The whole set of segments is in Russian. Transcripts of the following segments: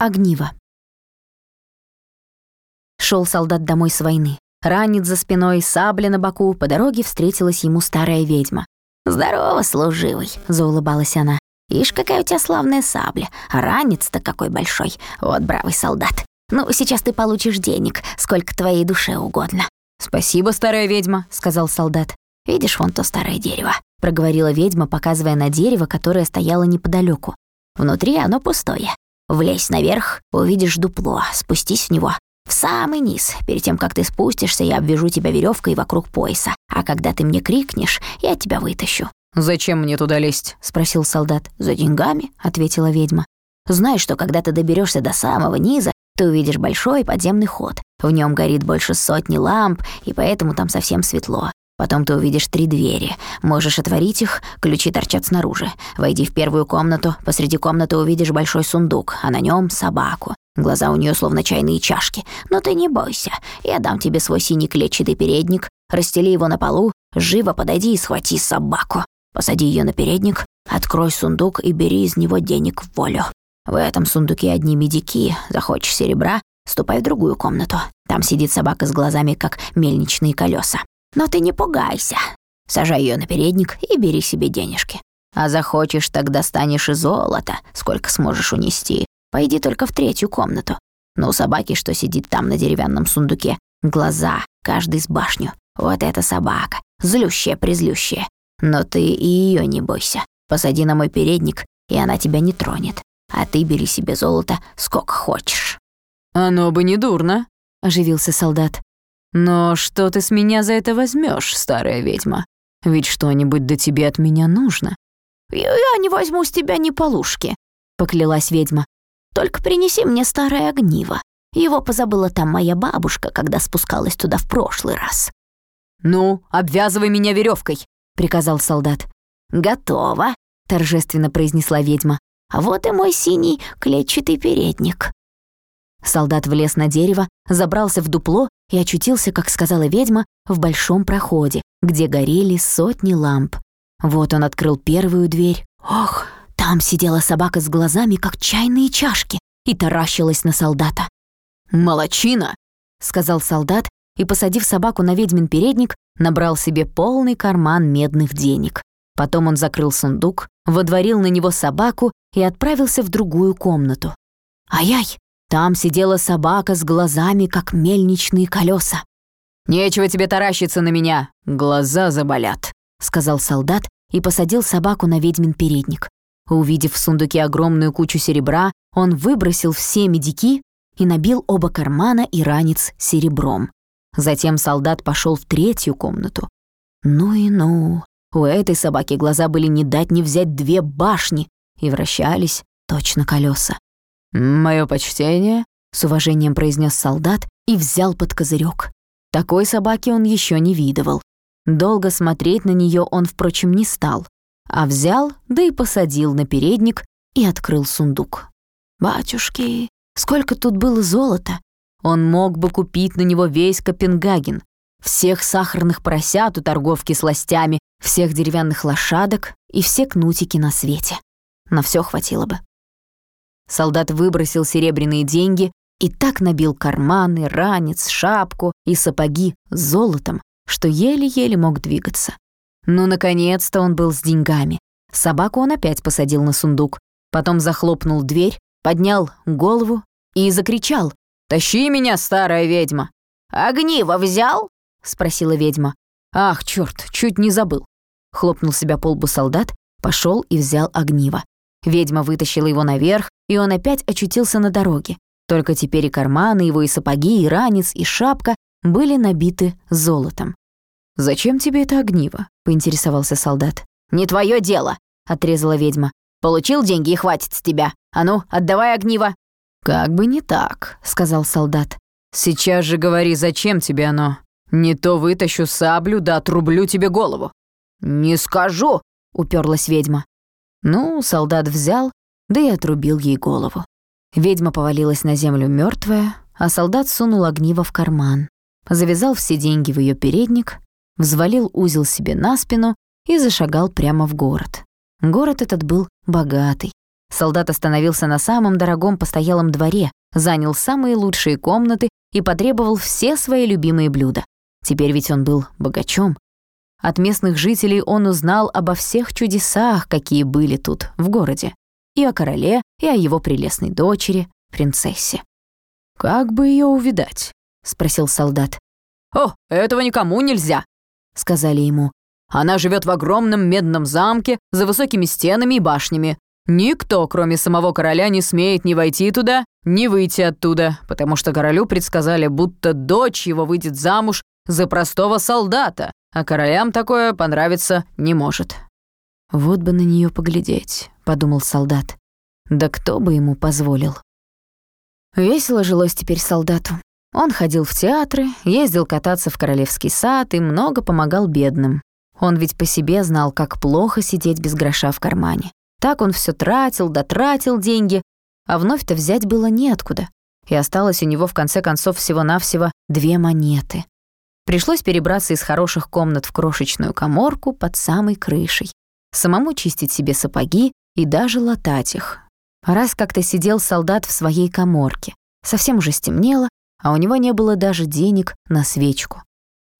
Огниво. Шел солдат домой с войны. Ранец за спиной, сабля на боку. По дороге встретилась ему старая ведьма. «Здорово, служивый», — заулыбалась она. «Ишь, какая у тебя славная сабля, ранец-то какой большой. Вот бравый солдат. Ну, сейчас ты получишь денег, сколько твоей душе угодно». «Спасибо, старая ведьма», — сказал солдат. «Видишь вон то старое дерево?» — проговорила ведьма, показывая на дерево, которое стояло неподалеку. «Внутри оно пустое. Влезь наверх, увидишь дупло, спустись в него. В самый низ. Перед тем, как ты спустишься, я обвяжу тебя веревкой вокруг пояса. А когда ты мне крикнешь, я тебя вытащу». «Зачем мне туда лезть?» — спросил солдат. «За деньгами», — ответила ведьма. «Знаешь, что когда ты доберешься до самого низа, ты увидишь большой подземный ход. В нем горит больше сотни ламп, и поэтому там совсем светло. Потом ты увидишь три двери. Можешь отворить их, ключи торчат снаружи. Войди в первую комнату, посреди комнаты увидишь большой сундук, а на нем собаку. Глаза у нее словно чайные чашки. Но ты не бойся, я дам тебе свой синий клетчатый передник, расстели его на полу, живо подойди и схвати собаку. Посади ее на передник, открой сундук и бери из него денег в волю. В этом сундуке одни медики, захочешь серебра, ступай в другую комнату. Там сидит собака с глазами, как мельничные колеса. Но ты не пугайся. Сажай ее на передник и бери себе денежки. А захочешь, тогда станешь и золото, сколько сможешь унести. Пойди только в третью комнату. Но у собаки, что сидит там на деревянном сундуке, глаза, каждый с башню. Вот эта собака, злющая-призлющая. Но ты и ее не бойся. Посади на мой передник, и она тебя не тронет. А ты бери себе золото сколько хочешь». «Оно бы не дурно», — оживился солдат. «Но что ты с меня за это возьмешь, старая ведьма? Ведь что-нибудь до тебе от меня нужно». «Я не возьму с тебя ни полушки», — поклялась ведьма. «Только принеси мне старое огниво. Его позабыла там моя бабушка, когда спускалась туда в прошлый раз». «Ну, обвязывай меня веревкой, приказал солдат. «Готово», — торжественно произнесла ведьма. «А вот и мой синий клетчатый передник». Солдат влез на дерево, забрался в дупло и очутился, как сказала ведьма, в большом проходе, где горели сотни ламп. Вот он открыл первую дверь. Ох, там сидела собака с глазами, как чайные чашки, и таращилась на солдата. «Молодчина!» — сказал солдат, и, посадив собаку на ведьмин передник, набрал себе полный карман медных денег. Потом он закрыл сундук, водворил на него собаку и отправился в другую комнату. Ай-яй! Там сидела собака с глазами, как мельничные колеса. «Нечего тебе таращиться на меня, глаза заболят», — сказал солдат и посадил собаку на ведьмин передник. Увидев в сундуке огромную кучу серебра, он выбросил все медики и набил оба кармана и ранец серебром. Затем солдат пошел в третью комнату. Ну и ну, у этой собаки глаза были не дать не взять две башни и вращались точно колеса. «Моё почтение», — с уважением произнес солдат и взял под козырек. Такой собаки он еще не видывал. Долго смотреть на нее он, впрочем, не стал, а взял, да и посадил на передник и открыл сундук. Батюшки, сколько тут было золота! Он мог бы купить на него весь Копенгаген, всех сахарных поросят у торговки сластями, всех деревянных лошадок и все кнутики на свете. На все хватило бы. Солдат выбросил серебряные деньги и так набил карманы, ранец, шапку и сапоги золотом, что еле-еле мог двигаться. Ну, наконец-то он был с деньгами. Собаку он опять посадил на сундук, потом захлопнул дверь, поднял голову и закричал. «Тащи меня, старая ведьма!» «Огниво взял?» — спросила ведьма. «Ах, чёрт, чуть не забыл!» Хлопнул себя по лбу солдат, пошёл и взял огниво. Ведьма вытащила его наверх, и он опять очутился на дороге. Только теперь и карманы его, и сапоги, и ранец, и шапка были набиты золотом. «Зачем тебе это огниво?» — поинтересовался солдат. «Не твое дело!» — отрезала ведьма. «Получил деньги и хватит с тебя. А ну, отдавай огниво!» «Как бы не так», — сказал солдат. «Сейчас же говори, зачем тебе оно? Не то вытащу саблю да отрублю тебе голову». «Не скажу», — уперлась ведьма. Ну, солдат взял, да и отрубил ей голову. Ведьма повалилась на землю мертвая, а солдат сунул огниво в карман, завязал все деньги в ее передник, взвалил узел себе на спину и зашагал прямо в город. Город этот был богатый. солдат остановился на самом дорогом постоялом дворе, занял самые лучшие комнаты и потребовал все свои любимые блюда. Теперь ведь он был богачом. От местных жителей он узнал обо всех чудесах, какие были тут, в городе. И о короле, и о его прелестной дочери, принцессе. «Как бы ее увидать?» — спросил солдат. «О, этого никому нельзя!» — сказали ему. «Она живет в огромном медном замке за высокими стенами и башнями. Никто, кроме самого короля, не смеет ни войти туда, ни выйти оттуда, потому что королю предсказали, будто дочь его выйдет замуж за простого солдата, а королям такое понравиться не может». «Вот бы на нее поглядеть», — подумал солдат. «Да кто бы ему позволил?» Весело жилось теперь солдату. Он ходил в театры, ездил кататься в королевский сад и много помогал бедным. Он ведь по себе знал, как плохо сидеть без гроша в кармане. Так он все тратил, дотратил деньги, а вновь-то взять было неоткуда. И осталось у него в конце концов всего-навсего две монеты. Пришлось перебраться из хороших комнат в крошечную коморку под самой крышей. Самому чистить себе сапоги и даже латать их. Раз как-то сидел солдат в своей коморке. Совсем уже стемнело, а у него не было даже денег на свечку.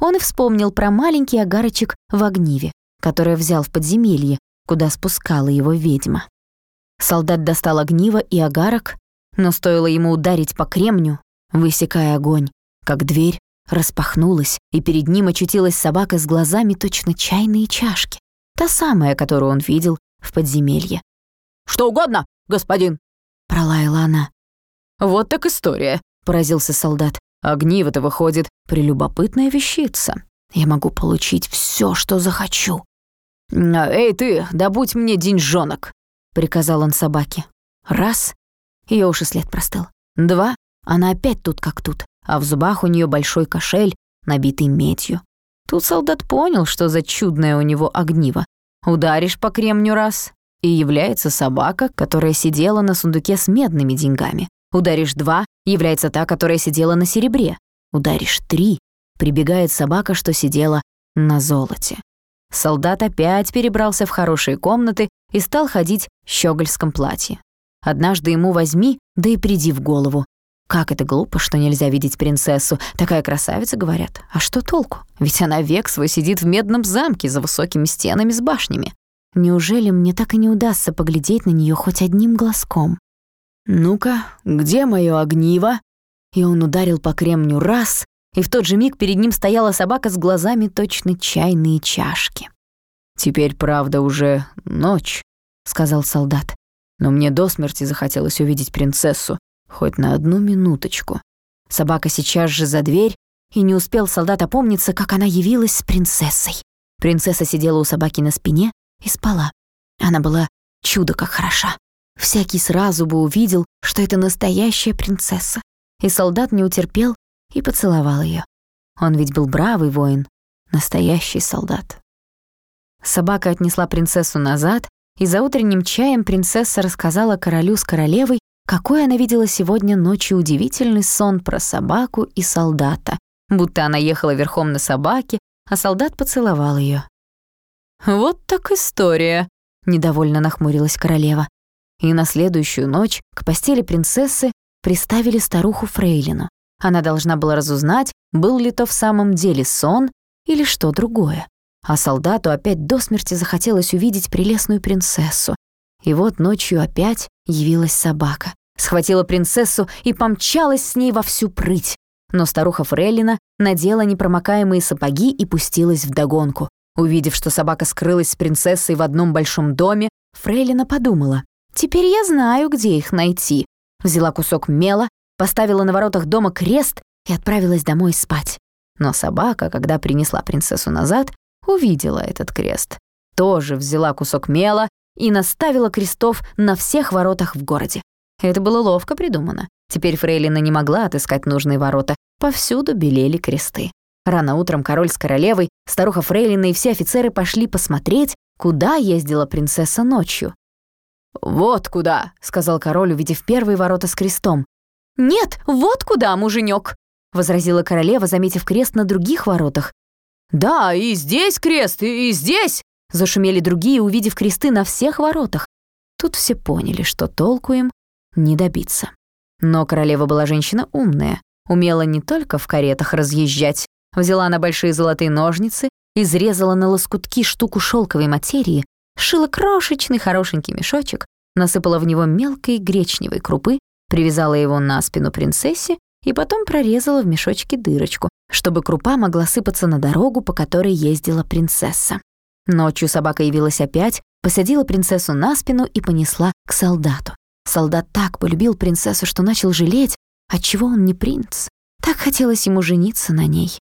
Он и вспомнил про маленький огарочек в огниве, который взял в подземелье, куда спускала его ведьма. Солдат достал огниво и огарок, но стоило ему ударить по кремню, высекая огонь, как дверь распахнулась, и перед ним очутилась собака с глазами точно чайные чашки, та самая, которую он видел в подземелье. «Что угодно, господин!» — пролаяла она. «Вот так история», — поразился солдат. «Огниво-то выходит прелюбопытная вещица. Я могу получить все, что захочу». «Эй ты, добудь мне деньжонок», — приказал он собаке. Раз — ее уж и след простыл. Два — она опять тут как тут, а в зубах у нее большой кошель, набитый медью. Тут солдат понял, что за чудное у него огниво. Ударишь по кремню раз, и является собака, которая сидела на сундуке с медными деньгами. Ударишь два, является та, которая сидела на серебре. Ударишь три, прибегает собака, что сидела на золоте. Солдат опять перебрался в хорошие комнаты и стал ходить в щегольском платье. Однажды ему возьми, да и приди в голову. Как это глупо, что нельзя видеть принцессу. Такая красавица, говорят. А что толку? Ведь она век свой сидит в медном замке за высокими стенами с башнями. Неужели мне так и не удастся поглядеть на нее хоть одним глазком? «Ну-ка, где моё огниво?» И он ударил по кремню раз, и в тот же миг перед ним стояла собака с глазами точно чайные чашки. «Теперь, правда, уже ночь», — сказал солдат. «Но мне до смерти захотелось увидеть принцессу, хоть на одну минуточку». Собака сейчас же за дверь, и не успел солдат опомниться, как она явилась с принцессой. Принцесса сидела у собаки на спине и спала. Она была чудо как хороша. Всякий сразу бы увидел, что это настоящая принцесса. И солдат не утерпел и поцеловал ее. Он ведь был бравый воин, настоящий солдат. Собака отнесла принцессу назад, и за утренним чаем принцесса рассказала королю с королевой, какой она видела сегодня ночью удивительный сон про собаку и солдата, будто она ехала верхом на собаке, а солдат поцеловал ее. «Вот так история», — недовольно нахмурилась королева. И на следующую ночь к постели принцессы приставили старуху Фрейлину. Она должна была разузнать, был ли то в самом деле сон или что другое. А солдату опять до смерти захотелось увидеть прелестную принцессу. И вот ночью опять явилась собака. Схватила принцессу и помчалась с ней во всю прыть. Но старуха Фрейлина надела непромокаемые сапоги и пустилась вдогонку. Увидев, что собака скрылась с принцессой в одном большом доме, Фрейлина подумала, «Теперь я знаю, где их найти». Взяла кусок мела, поставила на воротах дома крест и отправилась домой спать. Но собака, когда принесла принцессу назад, увидела этот крест. Тоже взяла кусок мела и наставила крестов на всех воротах в городе. Это было ловко придумано. Теперь Фрейлина не могла отыскать нужные ворота. Повсюду белели кресты. Рано утром король с королевой, старуха Фрейлина и все офицеры пошли посмотреть, куда ездила принцесса ночью. «Вот куда», — сказал король, увидев первые ворота с крестом. «Нет, вот куда, муженек, возразила королева, заметив крест на других воротах. «Да, и здесь крест, и здесь!» — зашумели другие, увидев кресты на всех воротах. Тут все поняли, что толку им не добиться. Но королева была женщина умная, умела не только в каретах разъезжать, взяла на большие золотые ножницы, изрезала на лоскутки штуку шелковой материи, шила крошечный хорошенький мешочек, насыпала в него мелкой гречневой крупы, привязала его на спину принцессе и потом прорезала в мешочке дырочку, чтобы крупа могла сыпаться на дорогу, по которой ездила принцесса. Ночью собака явилась опять, посадила принцессу на спину и понесла к солдату. Солдат так полюбил принцессу, что начал жалеть, отчего он не принц. Так хотелось ему жениться на ней.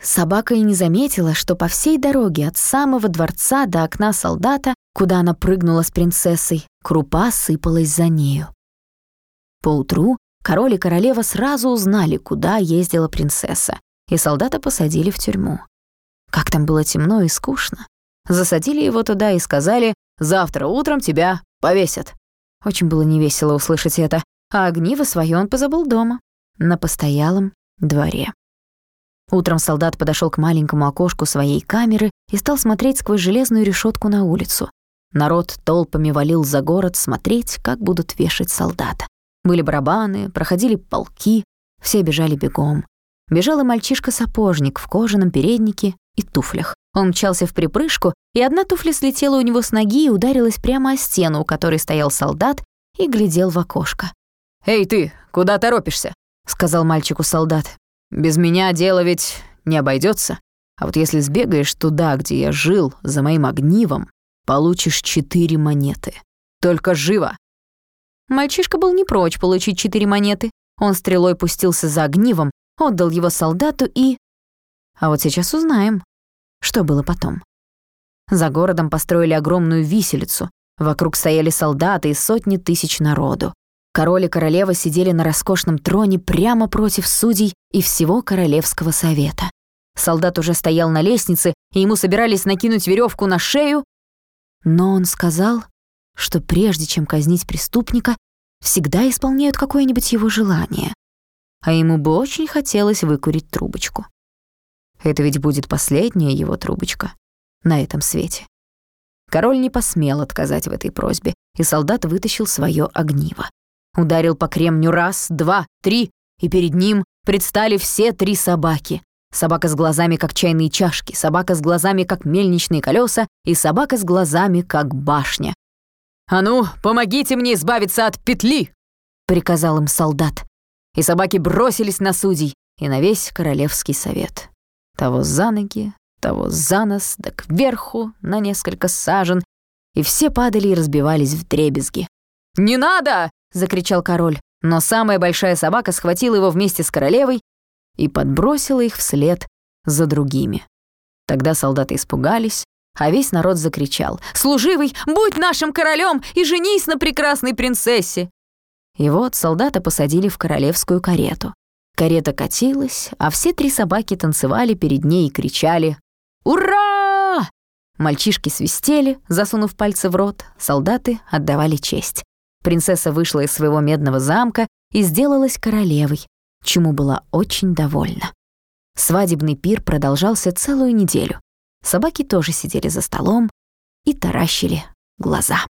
Собака и не заметила, что по всей дороге от самого дворца до окна солдата, куда она прыгнула с принцессой, крупа сыпалась за нею. Поутру король и королева сразу узнали, куда ездила принцесса, и солдата посадили в тюрьму. Как там было темно и скучно. Засадили его туда и сказали «Завтра утром тебя повесят». Очень было невесело услышать это, а огниво своё он позабыл дома, на постоялом дворе. Утром солдат подошел к маленькому окошку своей камеры и стал смотреть сквозь железную решетку на улицу. Народ толпами валил за город смотреть, как будут вешать солдата. Были барабаны, проходили полки, все бежали бегом. Бежал и мальчишка-сапожник в кожаном переднике и туфлях. Он мчался в припрыжку, и одна туфля слетела у него с ноги и ударилась прямо о стену, у которой стоял солдат и глядел в окошко. «Эй ты, куда торопишься?» — сказал мальчику солдат. «Без меня дело ведь не обойдется. А вот если сбегаешь туда, где я жил, за моим огнивом, получишь четыре монеты. Только живо!» Мальчишка был не прочь получить четыре монеты. Он стрелой пустился за огнивом, отдал его солдату и... А вот сейчас узнаем, что было потом. За городом построили огромную виселицу. Вокруг стояли солдаты и сотни тысяч народу. Король и королева сидели на роскошном троне прямо против судей и всего Королевского совета. Солдат уже стоял на лестнице, и ему собирались накинуть веревку на шею, но он сказал, что прежде чем казнить преступника, всегда исполняют какое-нибудь его желание. А ему бы очень хотелось выкурить трубочку. Это ведь будет последняя его трубочка на этом свете. Король не посмел отказать в этой просьбе, и солдат вытащил свое огниво. Ударил по кремню раз, два, три, и перед ним предстали все три собаки. Собака с глазами, как чайные чашки, собака с глазами, как мельничные колеса, и собака с глазами, как башня. «А ну, помогите мне избавиться от петли!» — приказал им солдат. И собаки бросились на судей и на весь королевский совет. Того за ноги, того за нос, да кверху на несколько сажен, и все падали и разбивались в дребезги. «Не надо!» — закричал король, но самая большая собака схватила его вместе с королевой и подбросила их вслед за другими. Тогда солдаты испугались, а весь народ закричал «Служивый, будь нашим королем и женись на прекрасной принцессе!» И вот солдата посадили в королевскую карету. Карета катилась, а все три собаки танцевали перед ней и кричали «Ура!». Мальчишки свистели, засунув пальцы в рот, солдаты отдавали честь. Принцесса вышла из своего медного замка и сделалась королевой, чему была очень довольна. Свадебный пир продолжался целую неделю. Собаки тоже сидели за столом и таращили глаза.